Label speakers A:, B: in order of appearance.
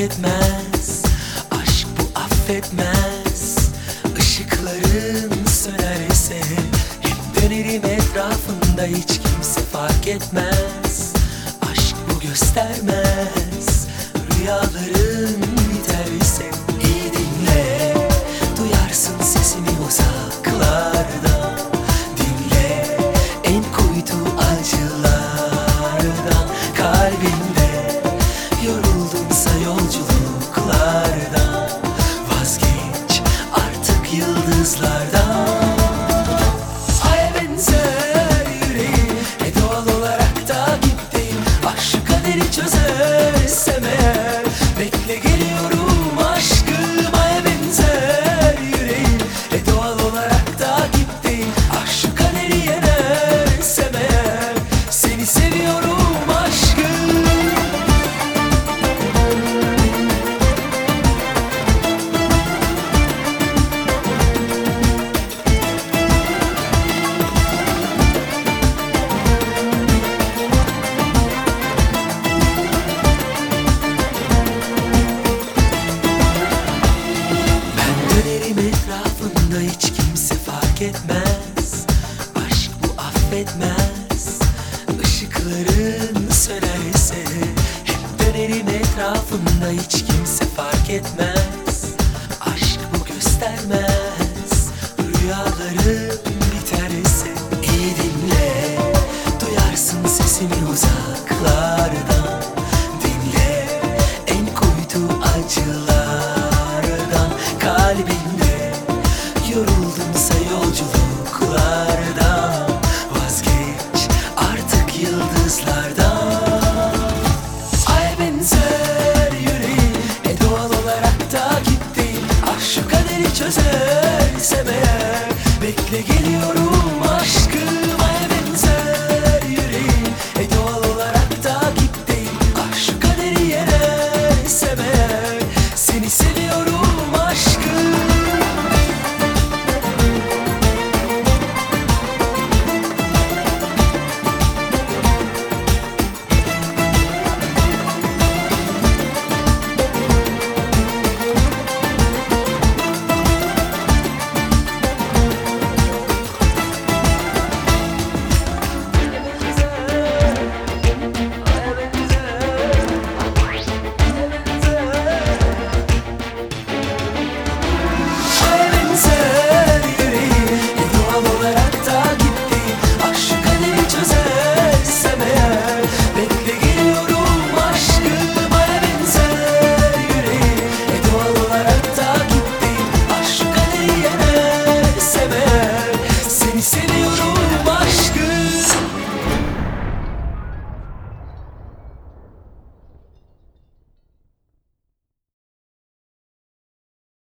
A: etmez. Aşk bu affetmez. Işıkların sönerse Hep dönerim etrafında. Hiç kimse fark etmez. Aşk bu göstermez. Rüyaların biterse iyi dinle. Duyarsın sesimi uzaklardan yollarda fark etmez. Aşk bu affetmez. Işıkların sönerse Hep dönerim etrafında hiç kimse fark etmez. Aşk bu göstermez. Rüyalarım to